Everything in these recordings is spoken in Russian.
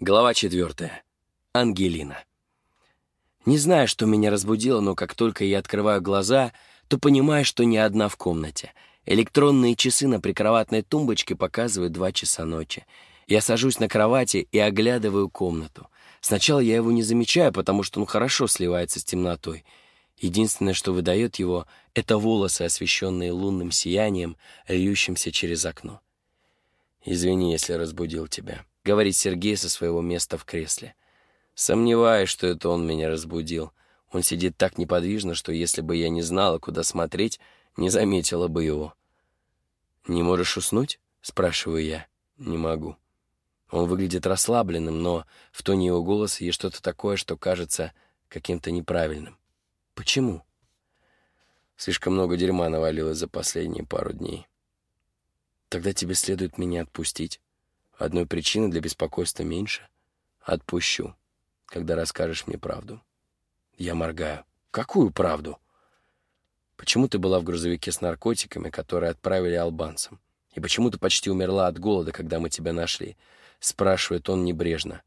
Глава четвертая. Ангелина. Не знаю, что меня разбудило, но как только я открываю глаза, то понимаю, что не одна в комнате. Электронные часы на прикроватной тумбочке показывают два часа ночи. Я сажусь на кровати и оглядываю комнату. Сначала я его не замечаю, потому что он хорошо сливается с темнотой. Единственное, что выдает его, — это волосы, освещенные лунным сиянием, льющимся через окно. «Извини, если разбудил тебя», говорит Сергей со своего места в кресле. Сомневаюсь, что это он меня разбудил. Он сидит так неподвижно, что если бы я не знала, куда смотреть, не заметила бы его. «Не можешь уснуть?» — спрашиваю я. «Не могу». Он выглядит расслабленным, но в тоне его голоса есть что-то такое, что кажется каким-то неправильным. «Почему?» Слишком много дерьма навалилось за последние пару дней. «Тогда тебе следует меня отпустить». Одной причины для беспокойства меньше. Отпущу, когда расскажешь мне правду. Я моргаю. Какую правду? Почему ты была в грузовике с наркотиками, которые отправили албанцам? И почему ты почти умерла от голода, когда мы тебя нашли? Спрашивает он небрежно.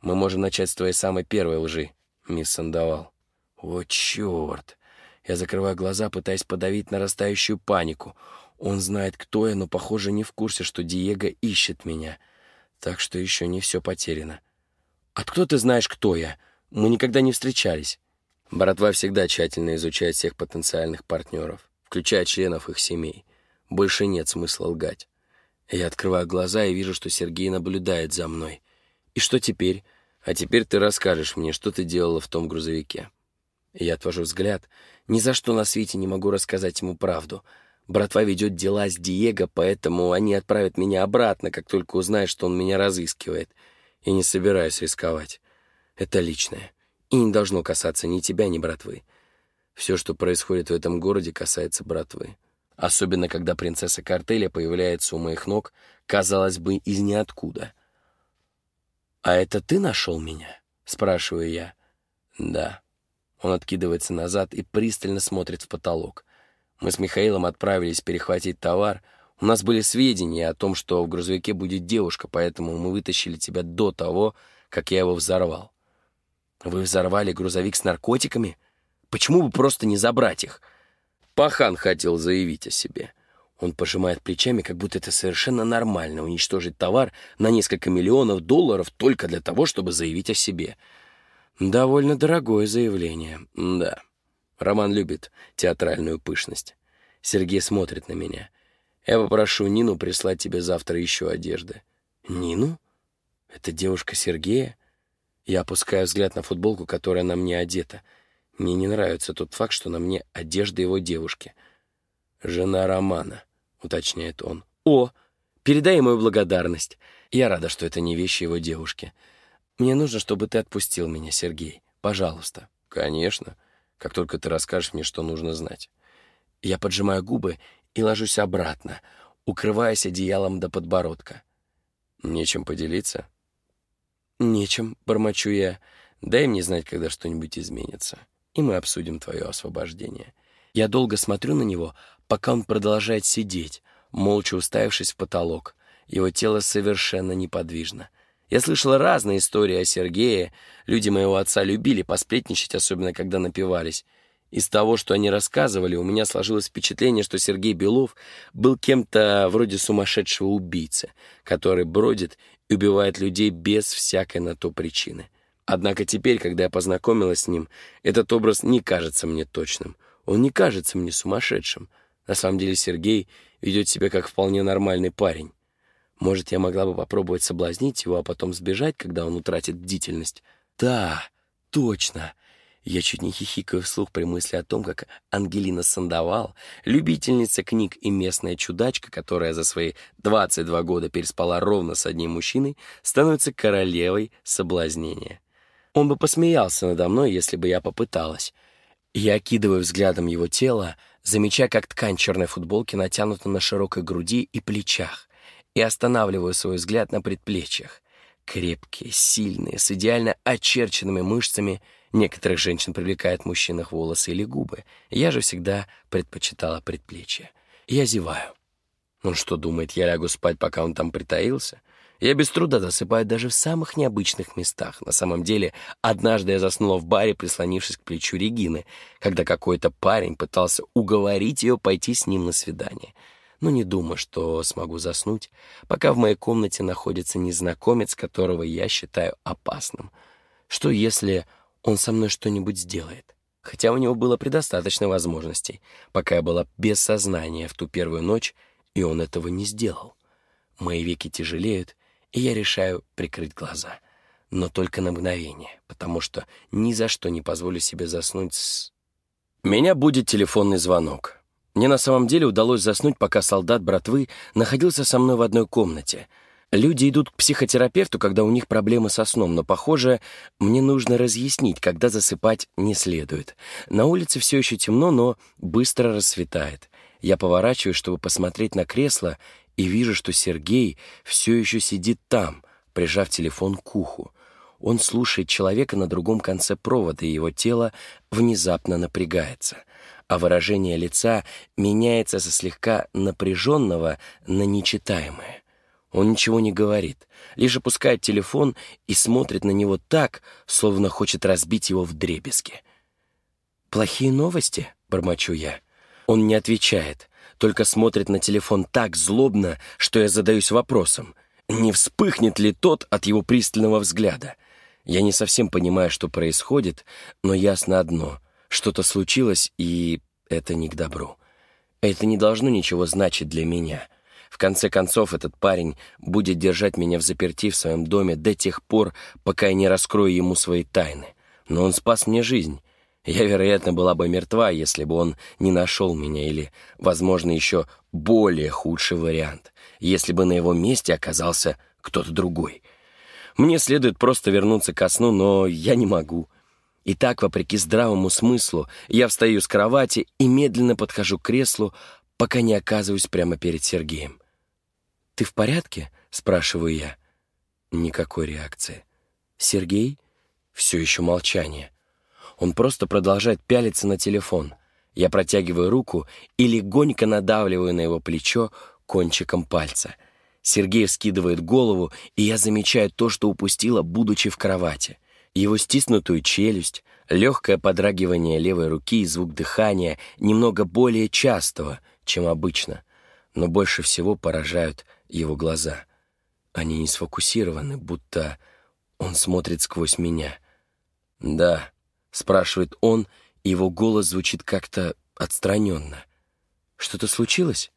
Мы можем начать с твоей самой первой лжи, мисс Сандовал. О, черт! Я закрываю глаза, пытаясь подавить нарастающую панику. Он знает, кто я, но, похоже, не в курсе, что Диего ищет меня — так что еще не все потеряно. «Откуда ты знаешь, кто я? Мы никогда не встречались». Братва всегда тщательно изучает всех потенциальных партнеров, включая членов их семей. Больше нет смысла лгать. Я открываю глаза и вижу, что Сергей наблюдает за мной. «И что теперь? А теперь ты расскажешь мне, что ты делала в том грузовике». Я отвожу взгляд. Ни за что на свете не могу рассказать ему правду — Братва ведет дела с Диего, поэтому они отправят меня обратно, как только узнают, что он меня разыскивает. И не собираюсь рисковать. Это личное. И не должно касаться ни тебя, ни братвы. Все, что происходит в этом городе, касается братвы. Особенно, когда принцесса картеля появляется у моих ног, казалось бы, из ниоткуда. «А это ты нашел меня?» — спрашиваю я. «Да». Он откидывается назад и пристально смотрит в потолок — мы с Михаилом отправились перехватить товар. У нас были сведения о том, что в грузовике будет девушка, поэтому мы вытащили тебя до того, как я его взорвал. Вы взорвали грузовик с наркотиками? Почему бы просто не забрать их? Пахан хотел заявить о себе. Он пожимает плечами, как будто это совершенно нормально уничтожить товар на несколько миллионов долларов только для того, чтобы заявить о себе. Довольно дорогое заявление, да. Роман любит театральную пышность. Сергей смотрит на меня. Я попрошу Нину прислать тебе завтра еще одежды. Нину? Это девушка Сергея? Я опускаю взгляд на футболку, которая на мне одета. Мне не нравится тот факт, что на мне одежда его девушки. «Жена Романа», — уточняет он. «О, передай мою благодарность. Я рада, что это не вещи его девушки. Мне нужно, чтобы ты отпустил меня, Сергей. Пожалуйста». «Конечно как только ты расскажешь мне, что нужно знать. Я поджимаю губы и ложусь обратно, укрываясь одеялом до подбородка. Нечем поделиться? Нечем, бормочу я. Дай мне знать, когда что-нибудь изменится, и мы обсудим твое освобождение. Я долго смотрю на него, пока он продолжает сидеть, молча уставившись в потолок. Его тело совершенно неподвижно — я слышала разные истории о Сергее. Люди моего отца любили посплетничать, особенно когда напивались. Из того, что они рассказывали, у меня сложилось впечатление, что Сергей Белов был кем-то вроде сумасшедшего убийцы, который бродит и убивает людей без всякой на то причины. Однако теперь, когда я познакомилась с ним, этот образ не кажется мне точным. Он не кажется мне сумасшедшим. На самом деле Сергей ведет себя как вполне нормальный парень. Может, я могла бы попробовать соблазнить его, а потом сбежать, когда он утратит бдительность? Да, точно. Я чуть не хихикаю вслух при мысли о том, как Ангелина Сандовал, любительница книг и местная чудачка, которая за свои 22 года переспала ровно с одним мужчиной, становится королевой соблазнения. Он бы посмеялся надо мной, если бы я попыталась. Я окидываю взглядом его тело, замечая, как ткань черной футболки натянута на широкой груди и плечах и останавливаю свой взгляд на предплечьях. Крепкие, сильные, с идеально очерченными мышцами. Некоторых женщин привлекает в мужчинах волосы или губы. Я же всегда предпочитала предплечья. Я зеваю. Он что, думает, я лягу спать, пока он там притаился? Я без труда засыпаю даже в самых необычных местах. На самом деле, однажды я заснула в баре, прислонившись к плечу Регины, когда какой-то парень пытался уговорить ее пойти с ним на свидание. Но не думаю, что смогу заснуть, пока в моей комнате находится незнакомец, которого я считаю опасным. Что если он со мной что-нибудь сделает? Хотя у него было предостаточно возможностей, пока я была без сознания в ту первую ночь, и он этого не сделал. Мои веки тяжелеют, и я решаю прикрыть глаза. Но только на мгновение, потому что ни за что не позволю себе заснуть с... Меня будет телефонный звонок. Мне на самом деле удалось заснуть, пока солдат братвы находился со мной в одной комнате. Люди идут к психотерапевту, когда у них проблемы со сном, но, похоже, мне нужно разъяснить, когда засыпать не следует. На улице все еще темно, но быстро рассветает. Я поворачиваюсь, чтобы посмотреть на кресло, и вижу, что Сергей все еще сидит там, прижав телефон к уху. Он слушает человека на другом конце провода, и его тело внезапно напрягается, а выражение лица меняется со слегка напряженного на нечитаемое. Он ничего не говорит, лишь опускает телефон и смотрит на него так, словно хочет разбить его в дребезги. «Плохие новости?» — бормочу я. Он не отвечает, только смотрит на телефон так злобно, что я задаюсь вопросом, не вспыхнет ли тот от его пристального взгляда. Я не совсем понимаю, что происходит, но ясно одно — что-то случилось, и это не к добру. Это не должно ничего значить для меня. В конце концов, этот парень будет держать меня в заперти в своем доме до тех пор, пока я не раскрою ему свои тайны. Но он спас мне жизнь, я, вероятно, была бы мертва, если бы он не нашел меня, или, возможно, еще более худший вариант, если бы на его месте оказался кто-то другой. Мне следует просто вернуться ко сну, но я не могу. И так, вопреки здравому смыслу, я встаю с кровати и медленно подхожу к креслу, пока не оказываюсь прямо перед Сергеем. «Ты в порядке?» — спрашиваю я. Никакой реакции. Сергей? Все еще молчание. Он просто продолжает пялиться на телефон. Я протягиваю руку и легонько надавливаю на его плечо кончиком пальца. Сергей вскидывает голову, и я замечаю то, что упустила, будучи в кровати. Его стиснутую челюсть, легкое подрагивание левой руки и звук дыхания немного более частого, чем обычно, но больше всего поражают его глаза. Они не сфокусированы, будто он смотрит сквозь меня. Да, спрашивает он, и его голос звучит как-то отстраненно. Что-то случилось?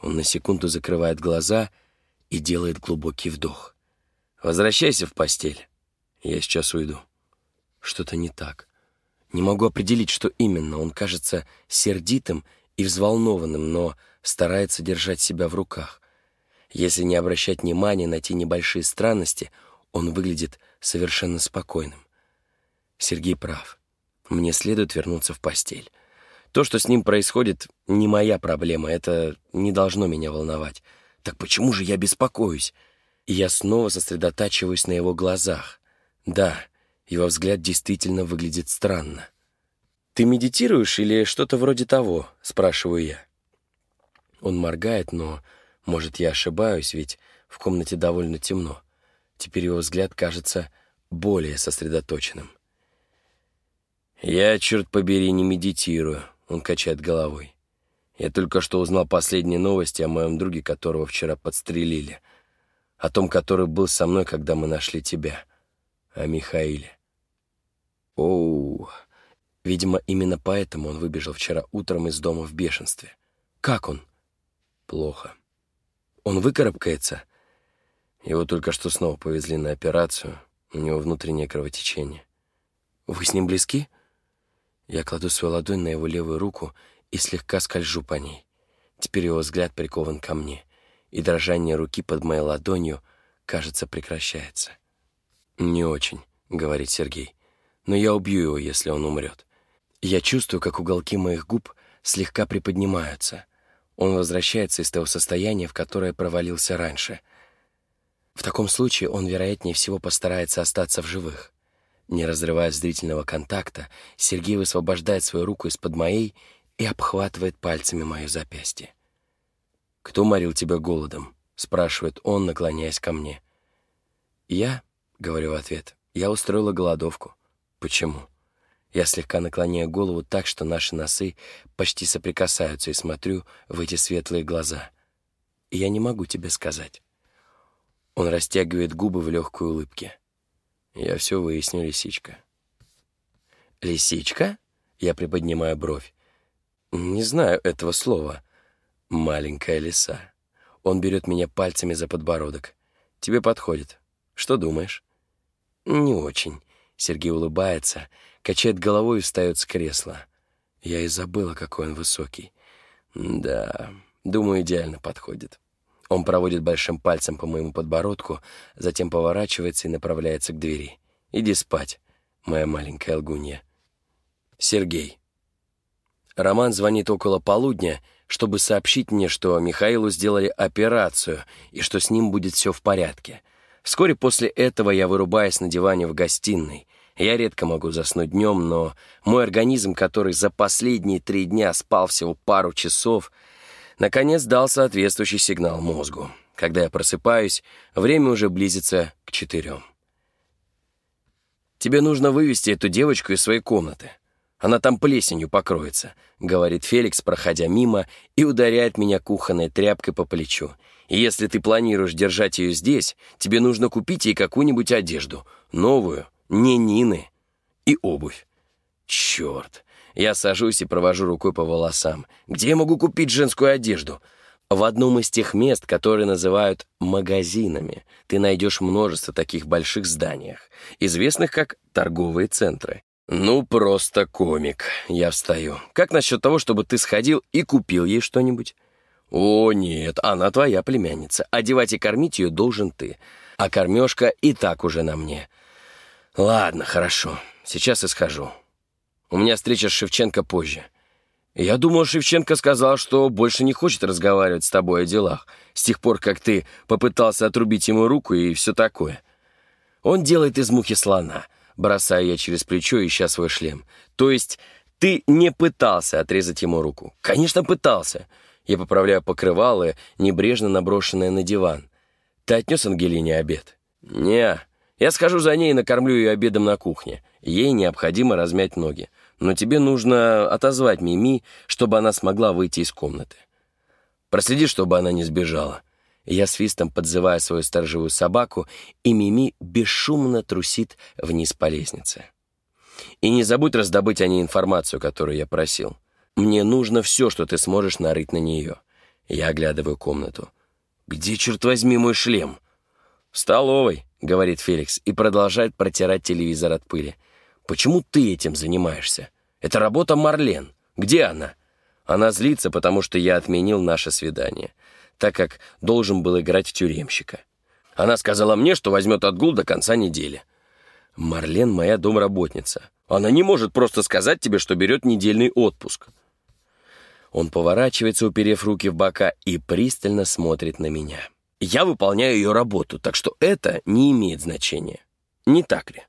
Он на секунду закрывает глаза и делает глубокий вдох. Возвращайся в постель. Я сейчас уйду. Что-то не так. Не могу определить, что именно. Он кажется сердитым и взволнованным, но старается держать себя в руках. Если не обращать внимания на те небольшие странности, он выглядит совершенно спокойным. Сергей прав. Мне следует вернуться в постель. То, что с ним происходит, не моя проблема, это не должно меня волновать. Так почему же я беспокоюсь? И я снова сосредотачиваюсь на его глазах. Да, его взгляд действительно выглядит странно. «Ты медитируешь или что-то вроде того?» — спрашиваю я. Он моргает, но, может, я ошибаюсь, ведь в комнате довольно темно. Теперь его взгляд кажется более сосредоточенным. «Я, черт побери, не медитирую», — он качает головой. «Я только что узнал последние новости о моем друге, которого вчера подстрелили. О том, который был со мной, когда мы нашли тебя. О Михаиле». «Оу...» Видимо, именно поэтому он выбежал вчера утром из дома в бешенстве. «Как он?» «Плохо. Он выкарабкается?» Его только что снова повезли на операцию. У него внутреннее кровотечение. «Вы с ним близки?» Я кладу свою ладонь на его левую руку и слегка скольжу по ней. Теперь его взгляд прикован ко мне, и дрожание руки под моей ладонью, кажется, прекращается. «Не очень», — говорит Сергей, — «но я убью его, если он умрет». Я чувствую, как уголки моих губ слегка приподнимаются. Он возвращается из того состояния, в которое провалился раньше. В таком случае он, вероятнее всего, постарается остаться в живых. Не разрывая зрительного контакта, Сергей высвобождает свою руку из-под моей и обхватывает пальцами мое запястье. «Кто морил тебя голодом?» — спрашивает он, наклоняясь ко мне. «Я?» — говорю в ответ. «Я устроила голодовку». «Почему?» Я слегка наклоняю голову так, что наши носы почти соприкасаются, и смотрю в эти светлые глаза. Я не могу тебе сказать. Он растягивает губы в легкой улыбке. Я все выясню, лисичка. «Лисичка?» Я приподнимаю бровь. «Не знаю этого слова. Маленькая лиса». Он берет меня пальцами за подбородок. «Тебе подходит. Что думаешь?» «Не очень». Сергей улыбается, качает головой и встает с кресла. Я и забыла, какой он высокий. Да, думаю, идеально подходит. Он проводит большим пальцем по моему подбородку, затем поворачивается и направляется к двери. «Иди спать, моя маленькая лгунья». Сергей. Роман звонит около полудня, чтобы сообщить мне, что Михаилу сделали операцию и что с ним будет все в порядке. Вскоре после этого я вырубаюсь на диване в гостиной. Я редко могу заснуть днем, но мой организм, который за последние три дня спал всего пару часов, наконец дал соответствующий сигнал мозгу. Когда я просыпаюсь, время уже близится к четырем. «Тебе нужно вывести эту девочку из своей комнаты. Она там плесенью покроется», — говорит Феликс, проходя мимо, и ударяет меня кухонной тряпкой по плечу. «И если ты планируешь держать ее здесь, тебе нужно купить ей какую-нибудь одежду, новую, не Нины. И обувь. Черт. Я сажусь и провожу рукой по волосам. Где я могу купить женскую одежду? В одном из тех мест, которые называют магазинами, ты найдешь множество таких больших зданиях, известных как торговые центры. Ну, просто комик. Я встаю. Как насчет того, чтобы ты сходил и купил ей что-нибудь? О, нет, она твоя племянница. Одевать и кормить ее должен ты. А кормежка и так уже на мне. «Ладно, хорошо. Сейчас и схожу. У меня встреча с Шевченко позже. Я думал, Шевченко сказал, что больше не хочет разговаривать с тобой о делах, с тех пор, как ты попытался отрубить ему руку и все такое. Он делает из мухи слона, бросаю я через плечо, ища свой шлем. То есть ты не пытался отрезать ему руку? Конечно, пытался. Я поправляю покрывало, небрежно наброшенное на диван. Ты отнес Ангелине обед? Не, я схожу за ней и накормлю ее обедом на кухне. Ей необходимо размять ноги. Но тебе нужно отозвать Мими, чтобы она смогла выйти из комнаты. Проследи, чтобы она не сбежала. Я свистом подзываю свою сторожевую собаку, и Мими бесшумно трусит вниз по лестнице. И не забудь раздобыть о ней информацию, которую я просил. Мне нужно все, что ты сможешь нарыть на нее. Я оглядываю комнату. Где, черт возьми, мой шлем? В столовой. — говорит Феликс и продолжает протирать телевизор от пыли. «Почему ты этим занимаешься? Это работа Марлен. Где она?» Она злится, потому что я отменил наше свидание, так как должен был играть тюремщика. Она сказала мне, что возьмет отгул до конца недели. Марлен моя домработница. Она не может просто сказать тебе, что берет недельный отпуск. Он поворачивается, уперев руки в бока, и пристально смотрит на меня. Я выполняю ее работу, так что это не имеет значения. Не так ли?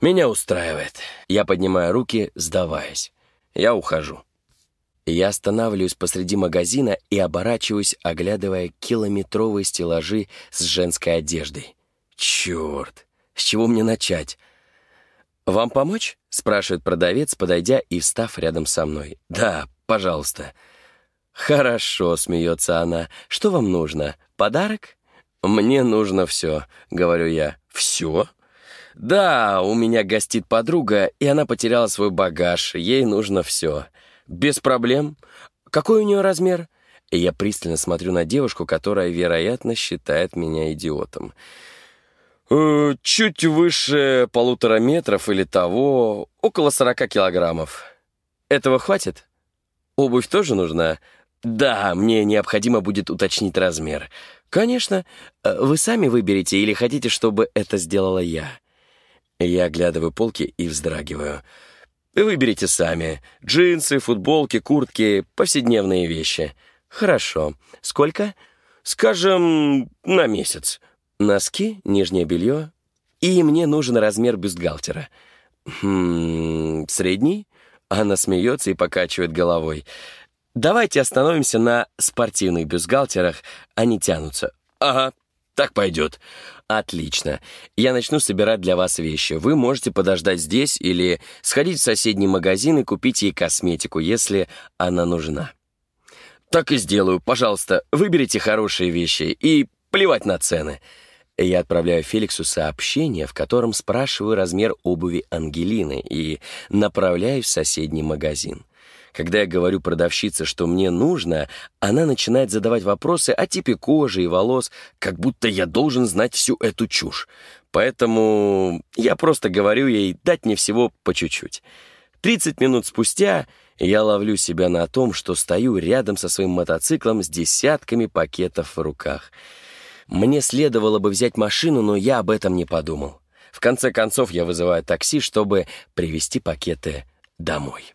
Меня устраивает. Я поднимаю руки, сдаваясь. Я ухожу. Я останавливаюсь посреди магазина и оборачиваюсь, оглядывая километровые стеллажи с женской одеждой. Черт, с чего мне начать? «Вам помочь?» — спрашивает продавец, подойдя и встав рядом со мной. «Да, пожалуйста». «Хорошо», — смеется она. «Что вам нужно? Подарок?» «Мне нужно все», — говорю я. «Все?» «Да, у меня гостит подруга, и она потеряла свой багаж. Ей нужно все. Без проблем. Какой у нее размер?» И я пристально смотрю на девушку, которая, вероятно, считает меня идиотом. «Э, «Чуть выше полутора метров или того, около сорока килограммов. Этого хватит? Обувь тоже нужна?» «Да, мне необходимо будет уточнить размер. Конечно, э, вы сами выберете или хотите, чтобы это сделала я?» Я оглядываю полки и вздрагиваю. «Выберите сами. Джинсы, футболки, куртки, повседневные вещи. Хорошо. Сколько?» «Скажем, на месяц. Носки, нижнее белье. И мне нужен размер бюстгальтера». «Хм... Средний?» Она смеется и покачивает головой. Давайте остановимся на спортивных бюстгальтерах, они тянутся. Ага, так пойдет. Отлично. Я начну собирать для вас вещи. Вы можете подождать здесь или сходить в соседний магазин и купить ей косметику, если она нужна. Так и сделаю. Пожалуйста, выберите хорошие вещи и плевать на цены. Я отправляю Феликсу сообщение, в котором спрашиваю размер обуви Ангелины и направляюсь в соседний магазин. Когда я говорю продавщице, что мне нужно, она начинает задавать вопросы о типе кожи и волос, как будто я должен знать всю эту чушь. Поэтому я просто говорю ей дать мне всего по чуть-чуть. 30 минут спустя я ловлю себя на том, что стою рядом со своим мотоциклом с десятками пакетов в руках. Мне следовало бы взять машину, но я об этом не подумал. В конце концов, я вызываю такси, чтобы привезти пакеты домой.